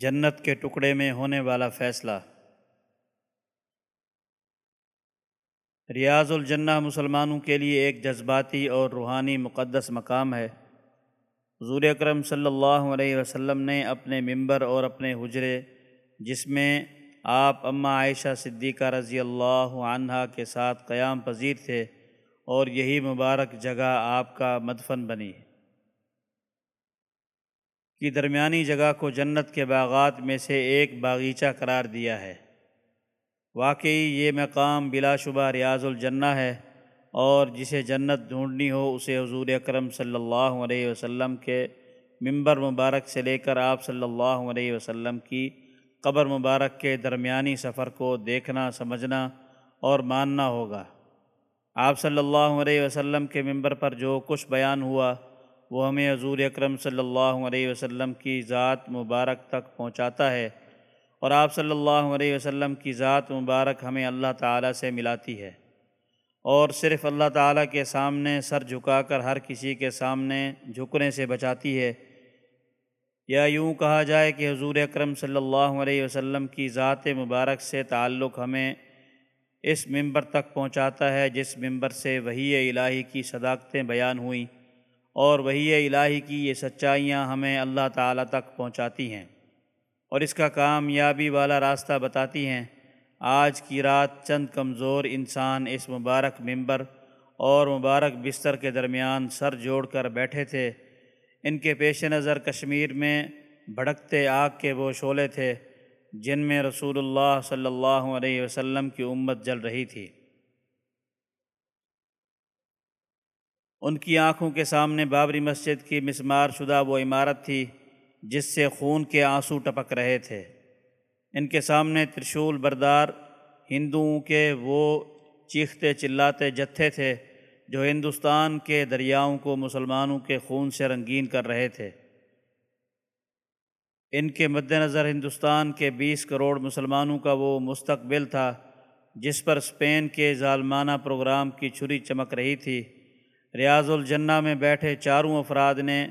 جنت کے ٹکڑے میں ہونے والا فیصلہ۔ ریاض الجنہ مسلمانوں کے لیے ایک جذباتی اور روحانی مقدس مقام ہے۔ حضور اکرم صلی اللہ علیہ وسلم نے اپنے ممبر اور اپنے حجرے، جس میں آپ اماں عائشہ صدیقہ رضی اللہ عنہ کے ساتھ قیام پذیر تھے، اور یہی مبارک جگہ آپ کا مدفن بنی۔ کی درمیانی جگہ کو جنت کے باغات میں سے ایک باغیچہ قرار دیا ہے۔ واقعی یہ مقام بلا شبہ ریاض الجنہ ہے اور جسے جنت ڈھونڈنی ہو اسے حضور اکرم صلی اللہ علیہ وسلم کے ممبر مبارک سے لے کر آپ صلی اللہ علیہ وسلم کی قبر مبارک کے درمیانی سفر کو دیکھنا، سمجھنا اور ماننا ہوگا۔ آپ صلی اللہ علیہ وسلم کے ممبر پر جو کچھ بیان ہوا وہ ہمیں حضور اکرم صلی اللہ علیہ وسلم کی ذات مبارک تک پہنچاتا ہے اور آپ صلی اللہ علیہ وسلم کی ذات مبارک ہمیں اللہ تعالیٰ سے ملاتی ہے اور صرف اللہ تعالیٰ کے سامنے سر جھکا کر ہر کسی کے سامنے جھکنے سے بچاتی ہے۔ یا یوں کہا جائے کہ حضور اکرم صلی اللہ علیہ وسلم کی ذات مبارک سے تعلق ہمیں اس ممبر تک پہنچاتا ہے جس ممبر سے وہی الہی کی صداقتیں بیان ہوئیں۔ اور وہی الہی کی یہ سچائیاں ہمیں اللہ تعالیٰ تک پہنچاتی ہیں۔ اور اس کا کامیابی والا راستہ بتاتی ہیں۔ آج کی رات چند کمزور انسان اس مبارک ممبر اور مبارک بستر کے درمیان سر جوڑ کر بیٹھے تھے۔ ان کے پیش نظر کشمیر میں بھڑکتے آگ کے وہ شعلے تھے جن میں رسول اللہ صلی اللہ علیہ وسلم کی امت جل رہی تھی۔ ان کی آنکھوں کے سامنے بابری مسجد کی مسمار شدہ وہ عمارت تھی جس سے خون کے آنسو ٹپک رہے تھے۔ ان کے سامنے ترشول بردار ہندوؤں کے وہ چیختے چلاتے جتھے تھے جو ہندوستان کے دریاؤں کو مسلمانوں کے خون سے رنگین کر رہے تھے۔ ان کے مد نظر ہندوستان کے بیس کروڑ مسلمانوں کا وہ مستقبل تھا جس پر اسپین کے ظالمانہ پروگرام کی چھری چمک رہی تھی۔ ریاض الجنہ میں بیٹھے چاروں افراد نے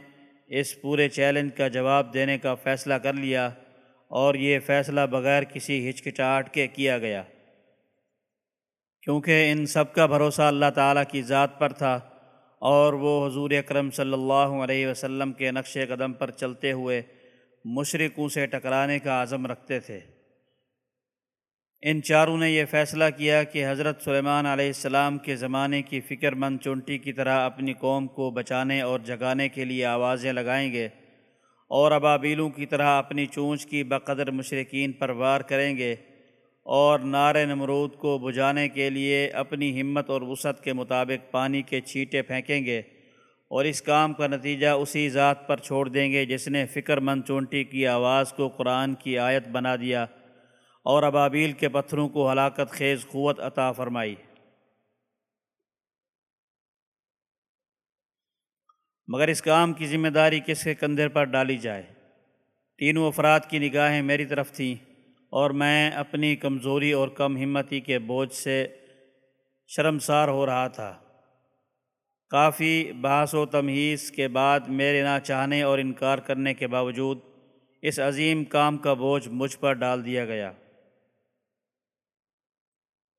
اس پورے چیلنج کا جواب دینے کا فیصلہ کر لیا اور یہ فیصلہ بغیر کسی ہچکچاہٹ کے کیا گیا۔ کیونکہ ان سب کا بھروسہ اللہ تعالیٰ کی ذات پر تھا اور وہ حضور اکرم صلی اللہ علیہ وسلم کے نقش قدم پر چلتے ہوئے مشرقوں سے ٹکرانے کا عزم رکھتے تھے۔ ان چاروں نے یہ فیصلہ کیا کہ حضرت سلیمان علیہ السلام کے زمانے کی فکر مند چونٹی کی طرح اپنی قوم کو بچانے اور جگانے کے لیے آوازیں لگائیں گے اور ابابیلوں کی طرح اپنی چونچ کی بقدر مشرقین پر وار کریں گے اور نار نمرود کو بجھانے کے لیے اپنی ہمت اور وسعت کے مطابق پانی کے چھیٹے پھینکیں گے اور اس کام کا نتیجہ اسی ذات پر چھوڑ دیں گے جس نے فکر مند چونٹی کی آواز کو قرآن کی آیت بنا دیا اور ابابیل کے پتھروں کو ہلاکت، خیز، قوت عطا فرمائی۔ مگر اس کام کی ذمہ داری کس کے کندھر پر ڈالی جائے؟ تینوں افراد کی نگاہیں میری طرف تھیں اور میں اپنی کمزوری اور کم ہمتی کے بوجھ سے شرمسار ہو رہا تھا۔ کافی بحث و تمہیز کے بعد میرے نہ چاہنے اور انکار کرنے کے باوجود اس عظیم کام کا بوجھ مجھ پر ڈال دیا گیا۔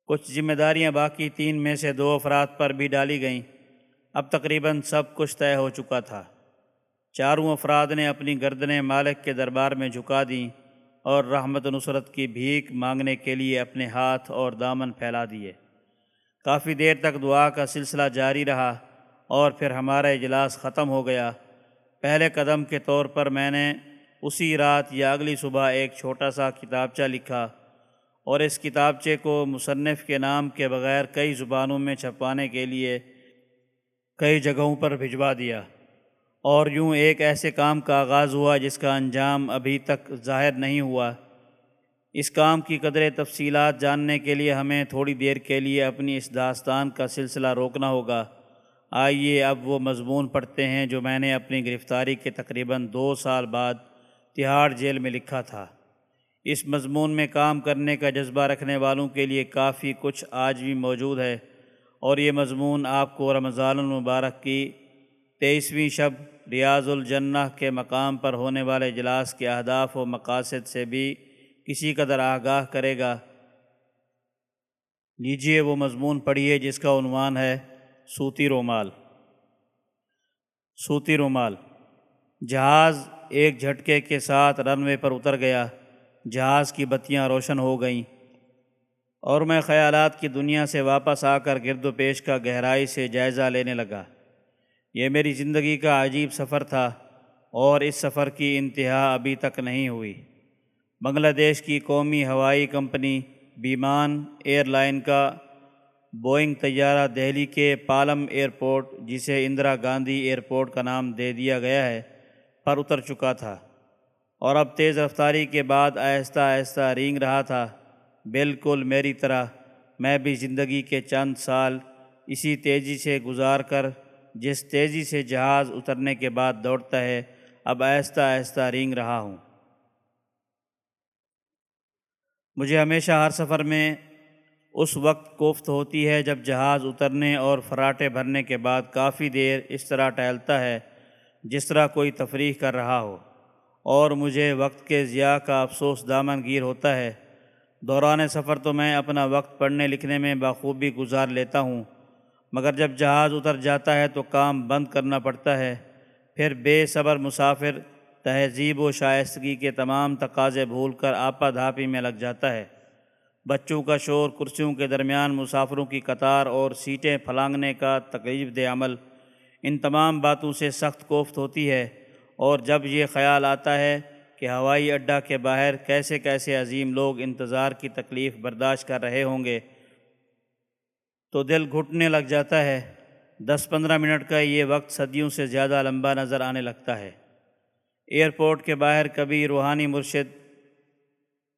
کچھ ذمہ داریاں باقی تین میں سے دو افراد پر بھی ڈالی گئیں۔ اب تقریباً سب کچھ طے ہو چکا تھا۔ چاروں افراد نے اپنی گردنیں مالک کے دربار میں جھکا دیں اور رحمت نصرت کی بھیک مانگنے کے لیے اپنے ہاتھ اور دامن پھیلا دیے۔ کافی دیر تک دعا کا سلسلہ جاری رہا اور پھر ہمارا اجلاس ختم ہو گیا۔ پہلے قدم کے طور پر میں نے اسی رات یا اگلی صبح ایک چھوٹا سا کتابچہ لکھا۔ اور اس کتابچے کو مصنف کے نام کے بغیر کئی زبانوں میں چھپانے کے لیے کئی جگہوں پر بھجوا دیا۔ اور یوں ایک ایسے کام کا آغاز ہوا جس کا انجام ابھی تک ظاہر نہیں ہوا۔ اس کام کی قدر تفصیلات جاننے کے لیے ہمیں تھوڑی دیر کے لیے اپنی اس داستان کا سلسلہ روکنا ہوگا۔ آئیے اب وہ مضمون پڑھتے ہیں جو میں نے اپنی گرفتاری کے تقریباً دو سال بعد تہاڑ جیل میں لکھا تھا۔ اس مضمون میں کام کرنے کا جذبہ رکھنے والوں کے لیے کافی کچھ آج بھی موجود ہے اور یہ مضمون آپ کو رمضان المبارک کی تیئیسویں شب ریاض الجنہ کے مقام پر ہونے والے اجلاس کے اہداف و مقاصد سے بھی کسی قدر آگاہ کرے گا۔ لیجیے وہ مضمون پڑھیے جس کا عنوان ہے سوتی رومال۔ سوتی رومال۔ جہاز ایک جھٹکے کے ساتھ رن وے پر اتر گیا۔ جہاز کی بتیاں روشن ہو گئیں اور میں خیالات کی دنیا سے واپس آ کر گرد و پیش کا گہرائی سے جائزہ لینے لگا۔ یہ میری زندگی کا عجیب سفر تھا اور اس سفر کی انتہا ابھی تک نہیں ہوئی۔ بنگلہ دیش کی قومی ہوائی کمپنی بیمان ایئر لائن کا بوئنگ طیارہ دہلی کے پالم ایئرپورٹ، جسے اندرا گاندھی ایئرپورٹ کا نام دے دیا گیا ہے، پر اتر چکا تھا۔ اور اب تیز رفتاری کے بعد آہستہ آہستہ رینگ رہا تھا۔ بالکل میری طرح، میں بھی زندگی کے چند سال اسی تیزی سے گزار کر، جس تیزی سے جہاز اترنے کے بعد دوڑتا ہے، اب آہستہ آہستہ رینگ رہا ہوں۔ مجھے ہمیشہ ہر سفر میں اس وقت کوفت ہوتی ہے جب جہاز اترنے اور فراٹے بھرنے کے بعد کافی دیر اس طرح ٹہلتا ہے، جس طرح کوئی تفریح کر رہا ہو۔ اور مجھے وقت کے ضیاع کا افسوس دامن گیر ہوتا ہے۔ دوران سفر تو میں اپنا وقت پڑھنے لکھنے میں بخوبی گزار لیتا ہوں، مگر جب جہاز اتر جاتا ہے تو کام بند کرنا پڑتا ہے۔ پھر بے صبر مسافر تہذیب و شائستگی کے تمام تقاضے بھول کر آپا دھاپی میں لگ جاتا ہے۔ بچوں کا شور کرسیوں کے درمیان مسافروں کی قطار اور سیٹیں پھلانگنے کا تقریب دے عمل، ان تمام باتوں سے سخت کوفت ہوتی ہے۔ اور جب یہ خیال آتا ہے کہ ہوائی اڈہ کے باہر کیسے کیسے عظیم لوگ انتظار کی تکلیف برداشت کر رہے ہوں گے، تو دل گھٹنے لگ جاتا ہے۔ دس پندرہ منٹ کا یہ وقت صدیوں سے زیادہ لمبا نظر آنے لگتا ہے۔ ایئرپورٹ کے باہر کبھی روحانی مرشد،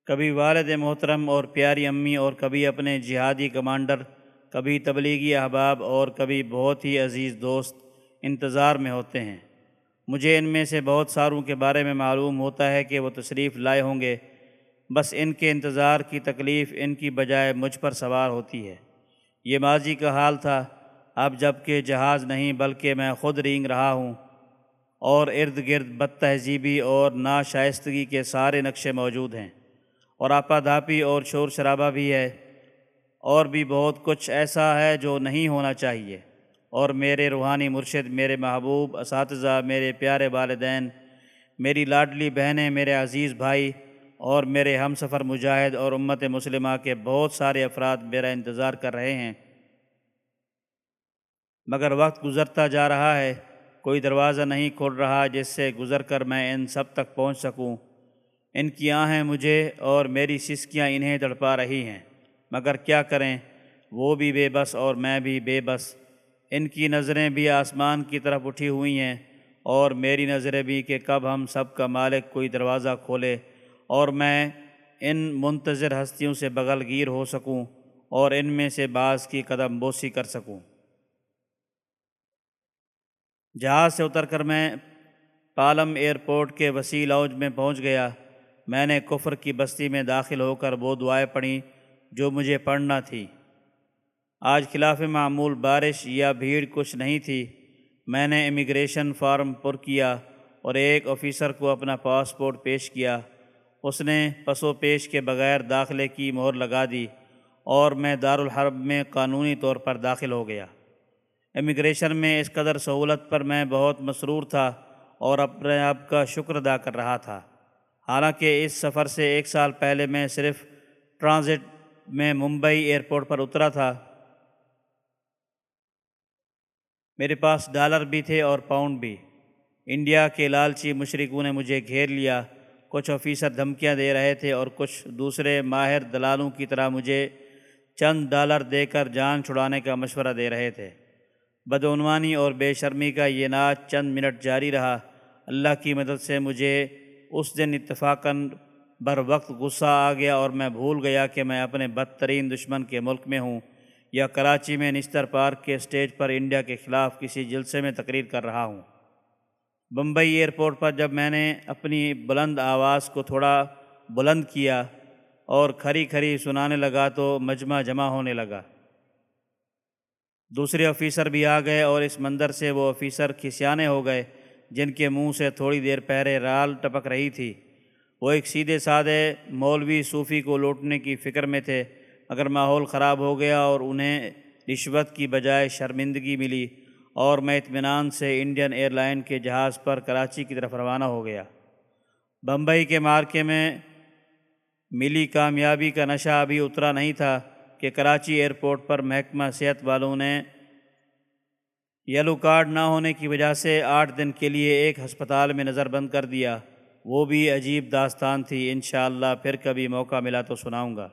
کبھی والد محترم اور پیاری امی اور کبھی اپنے جہادی کمانڈر، کبھی تبلیغی احباب اور کبھی بہت ہی عزیز دوست انتظار میں ہوتے ہیں۔ مجھے ان میں سے بہت ساروں کے بارے میں معلوم ہوتا ہے کہ وہ تشریف لائے ہوں گے۔ بس ان کے انتظار کی تکلیف ان کی بجائے مجھ پر سوار ہوتی ہے۔ یہ ماضی کا حال تھا۔ اب جبکہ جہاز نہیں بلکہ میں خود رینگ رہا ہوں اور ارد گرد بد تہذیبی اور ناشائستگی کے سارے نقشے موجود ہیں۔ اور آپا دھاپی اور شور شرابہ بھی ہے۔ اور بھی بہت کچھ ایسا ہے جو نہیں ہونا چاہیے۔ اور میرے روحانی مرشد، میرے محبوب، اساتذہ، میرے پیارے والدین، میری لاڈلی بہنیں، میرے عزیز بھائی اور میرے ہم سفر مجاہد اور امت مسلمہ کے بہت سارے افراد میرا انتظار کر رہے ہیں۔ مگر وقت گزرتا جا رہا ہے، کوئی دروازہ نہیں کھول رہا جس سے گزر کر میں ان سب تک پہنچ سکوں۔ ان کی آہیں مجھے اور میری سسکیاں انہیں تڑپا رہی ہیں۔ مگر کیا کریں؟ وہ بھی بے بس اور میں بھی بے بس۔ ان کی نظریں بھی آسمان کی طرف اٹھی ہوئی ہیں اور میری نظریں بھی کہ کب ہم سب کا مالک کوئی دروازہ کھولے اور میں ان منتظر ہستیوں سے بغل گیر ہو سکوں اور ان میں سے بعض کی قدم بوسی کر سکوں۔ جہاز سے اتر کر میں پالم ایئرپورٹ کے وسیع لوج میں پہنچ گیا۔ میں نے کفر کی بستی میں داخل ہو کر وہ دعائیں پڑھیں جو مجھے پڑھنا تھی۔ آج خلاف معمول بارش یا بھیڑ کچھ نہیں تھی۔ میں نے امیگریشن فارم پر کیا اور ایک آفیسر کو اپنا پاسپورٹ پیش کیا۔ اس نے پس و پیش کے بغیر داخلے کی مہر لگا دی اور میں دارالحرب میں قانونی طور پر داخل ہو گیا۔ امیگریشن میں اس قدر سہولت پر میں بہت مسرور تھا اور اپنے آپ کا شکر ادا کر رہا تھا۔ حالانکہ اس سفر سے ایک سال پہلے میں صرف ٹرانزٹ میں ممبئی ایئرپورٹ پر اترا تھا۔ میرے پاس ڈالر بھی تھے اور پاؤنڈ بھی۔ انڈیا کے لالچی مشرقوں نے مجھے گھیر لیا۔ کچھ آفیسر دھمکیاں دے رہے تھے اور کچھ دوسرے ماہر دلالوں کی طرح مجھے چند ڈالر دے کر جان چھڑانے کا مشورہ دے رہے تھے۔ بدعنوانی اور بے شرمی کا یہ ناچ چند منٹ جاری رہا۔ اللہ کی مدد سے مجھے اس دن اتفاقاً بر وقت غصہ آ گیا اور میں بھول گیا کہ میں اپنے بدترین دشمن کے ملک میں ہوں۔ یا کراچی میں نشتر پارک کے اسٹیج پر انڈیا کے خلاف کسی جلسے میں تقریر کر رہا ہوں۔ بمبئی ایئرپورٹ پر جب میں نے اپنی بلند آواز کو تھوڑا بلند کیا اور کھری کھری سنانے لگا تو مجمع جمع ہونے لگا۔ دوسرے آفیسر بھی آ گئے اور اس منظر سے وہ آفیسر کھسیانے ہو گئے جن کے منہ سے تھوڑی دیر پہرے رال ٹپک رہی تھی۔ وہ ایک سیدھے سادے مولوی صوفی کو لوٹنے کی فکر میں تھے۔ اگر ماحول خراب ہو گیا اور انہیں رشوت کی بجائے شرمندگی ملی اور میں اطمینان سے انڈین ایئر لائن کے جہاز پر کراچی کی طرف روانہ ہو گیا۔ بمبئی کے مارکے میں ملی کامیابی کا نشہ ابھی اترا نہیں تھا کہ کراچی ایئرپورٹ پر محکمہ صحت والوں نے یلو کارڈ نہ ہونے کی وجہ سے آٹھ دن کے لیے ایک ہسپتال میں نظر بند کر دیا۔ وہ بھی عجیب داستان تھی۔ انشاءاللہ پھر کبھی موقع ملا تو سناؤں گا۔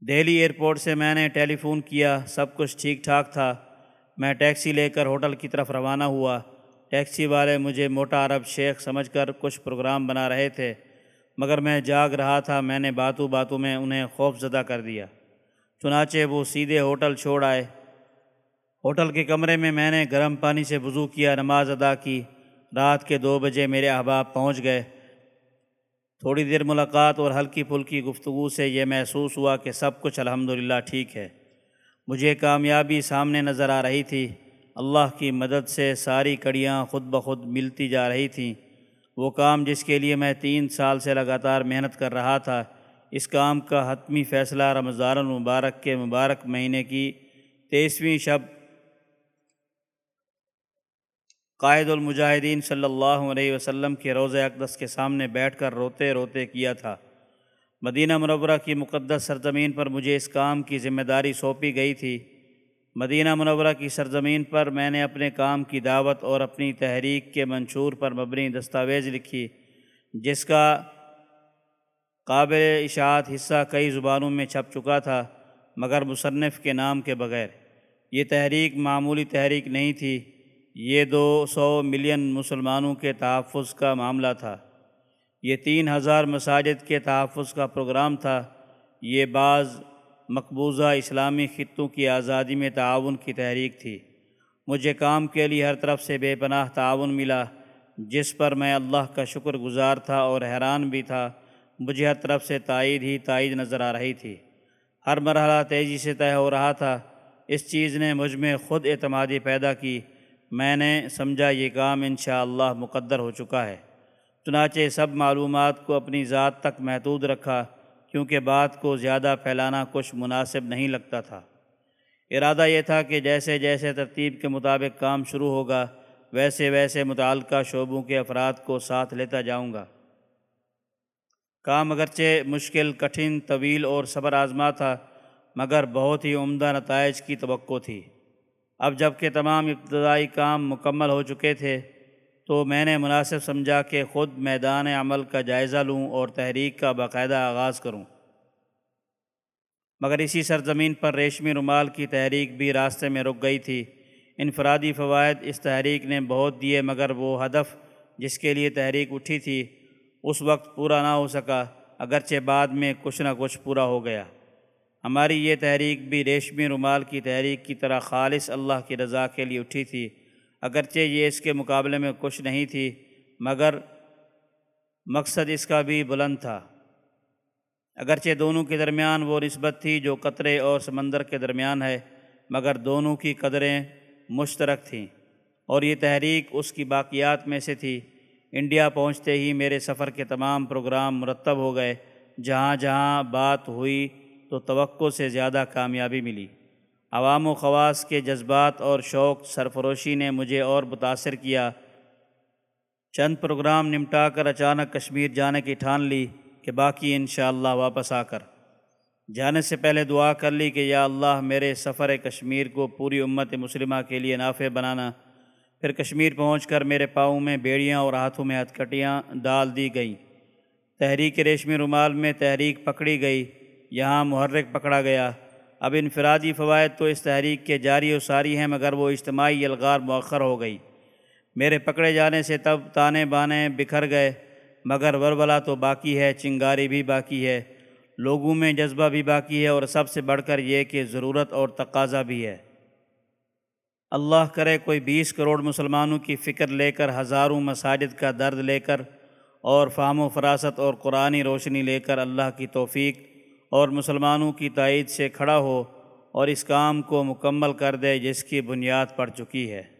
دہلی ایئرپورٹ سے میں نے ٹیلی فون کیا، سب کچھ ٹھیک ٹھاک تھا۔ میں ٹیکسی لے کر ہوٹل کی طرف روانہ ہوا۔ ٹیکسی والے مجھے موٹا عرب شیخ سمجھ کر کچھ پروگرام بنا رہے تھے، مگر میں جاگ رہا تھا۔ میں نے باتوں باتوں میں انہیں خوف زدہ کر دیا۔ چنانچہ وہ سیدھے ہوٹل چھوڑ آئے۔ ہوٹل کے کمرے میں میں نے گرم پانی سے وضو کیا، نماز ادا کی۔ رات کے دو بجے میرے احباب پہنچ گئے۔ تھوڑی دیر ملاقات اور ہلکی پھلکی گفتگو سے یہ محسوس ہوا کہ سب کچھ الحمدللہ ٹھیک ہے۔ مجھے کامیابی سامنے نظر آ رہی تھی۔ اللہ کی مدد سے ساری کڑیاں خود بخود ملتی جا رہی تھیں۔ وہ کام جس کے لیے میں تین سال سے لگاتار محنت کر رہا تھا، اس کام کا حتمی فیصلہ رمضان المبارک کے مبارک مہینے کی تیسویں شب قائد المجاہدین صلی اللہ علیہ وسلم کے روز اقدس کے سامنے بیٹھ کر روتے روتے کیا تھا۔ مدینہ منورہ کی مقدس سرزمین پر مجھے اس کام کی ذمہ داری سونپی گئی تھی۔ مدینہ منورہ کی سرزمین پر میں نے اپنے کام کی دعوت اور اپنی تحریک کے منشور پر مبنی دستاویز لکھی، جس کا قابل اشاعت حصہ کئی زبانوں میں چھپ چکا تھا، مگر مصنف کے نام کے بغیر۔ یہ تحریک معمولی تحریک نہیں تھی۔ یہ دو سو ملین مسلمانوں کے تحفظ کا معاملہ تھا۔ یہ تین ہزار مساجد کے تحفظ کا پروگرام تھا۔ یہ بعض مقبوضہ اسلامی خطوں کی آزادی میں تعاون کی تحریک تھی۔ مجھے کام کے لیے ہر طرف سے بے پناہ تعاون ملا، جس پر میں اللہ کا شکر گزار تھا اور حیران بھی تھا۔ مجھے ہر طرف سے تائید ہی تائید نظر آ رہی تھی۔ ہر مرحلہ تیزی سے طے ہو رہا تھا۔ اس چیز نے مجھ میں خود اعتمادی پیدا کی۔ میں نے سمجھا یہ کام انشاءاللہ مقدر ہو چکا ہے۔ چنانچہ سب معلومات کو اپنی ذات تک محدود رکھا، کیونکہ بات کو زیادہ پھیلانا کچھ مناسب نہیں لگتا تھا۔ ارادہ یہ تھا کہ جیسے جیسے ترتیب کے مطابق کام شروع ہوگا، ویسے ویسے متعلقہ شعبوں کے افراد کو ساتھ لیتا جاؤں گا۔ کام اگرچہ مشکل، کٹھن، طویل اور صبر آزما تھا، مگر بہت ہی عمدہ نتائج کی توقع تھی۔ اب جبکہ تمام ابتدائی کام مکمل ہو چکے تھے تو میں نے مناسب سمجھا کہ خود میدان عمل کا جائزہ لوں اور تحریک کا باقاعدہ آغاز کروں۔ مگر اسی سرزمین پر ریشمی رومال کی تحریک بھی راستے میں رک گئی تھی۔ انفرادی فوائد اس تحریک نے بہت دیے، مگر وہ ہدف جس کے لیے تحریک اٹھی تھی، اس وقت پورا نہ ہو سکا، اگرچہ بعد میں کچھ نہ کچھ پورا ہو گیا۔ ہماری یہ تحریک بھی ریشمی رومال کی تحریک کی طرح خالص اللہ کی رضا کے لیے اٹھی تھی۔ اگرچہ یہ اس کے مقابلے میں کچھ نہیں تھی، مگر مقصد اس کا بھی بلند تھا۔ اگرچہ دونوں کے درمیان وہ نسبت تھی جو قطرے اور سمندر کے درمیان ہے، مگر دونوں کی قدریں مشترک تھیں۔ اور یہ تحریک اس کی باقیات میں سے تھی۔ انڈیا پہنچتے ہی میرے سفر کے تمام پروگرام مرتب ہو گئے، جہاں جہاں بات ہوئی تو توقع سے زیادہ کامیابی ملی۔ عوام و خواص کے جذبات اور شوق سرفروشی نے مجھے اور متاثر کیا۔ چند پروگرام نمٹا کر اچانک کشمیر جانے کی ٹھان لی کہ باقی انشاءاللہ واپس آ کر۔ جانے سے پہلے دعا کر لی کہ یا اللہ میرے سفر کشمیر کو پوری امت مسلمہ کے لیے نافع بنانا۔ پھر کشمیر پہنچ کر میرے پاؤں میں بیڑیاں اور ہاتھوں میں ہتھکٹیاں ڈال دی گئیں۔ تحریک ریشمی رومال میں تحریک پکڑی گئی۔ یہاں محرک پکڑا گیا۔ اب انفرادی فوائد تو اس تحریک کے جاری و ساری ہیں، مگر وہ اجتماعی الغار مؤخر ہو گئی۔ میرے پکڑے جانے سے تب تانے بانے بکھر گئے، مگر وربلا تو باقی ہے، چنگاری بھی باقی ہے، لوگوں میں جذبہ بھی باقی ہے، اور سب سے بڑھ کر یہ کہ ضرورت اور تقاضا بھی ہے۔ اللہ کرے کوئی بیس کروڑ مسلمانوں کی فکر لے کر، ہزاروں مساجد کا درد لے کر، اور فہم و فراست اور قرآنی روشنی لے کر اللہ کی توفیق اور مسلمانوں کی تائید سے کھڑا ہو اور اس کام کو مکمل کر دے جس کی بنیاد پڑ چکی ہے۔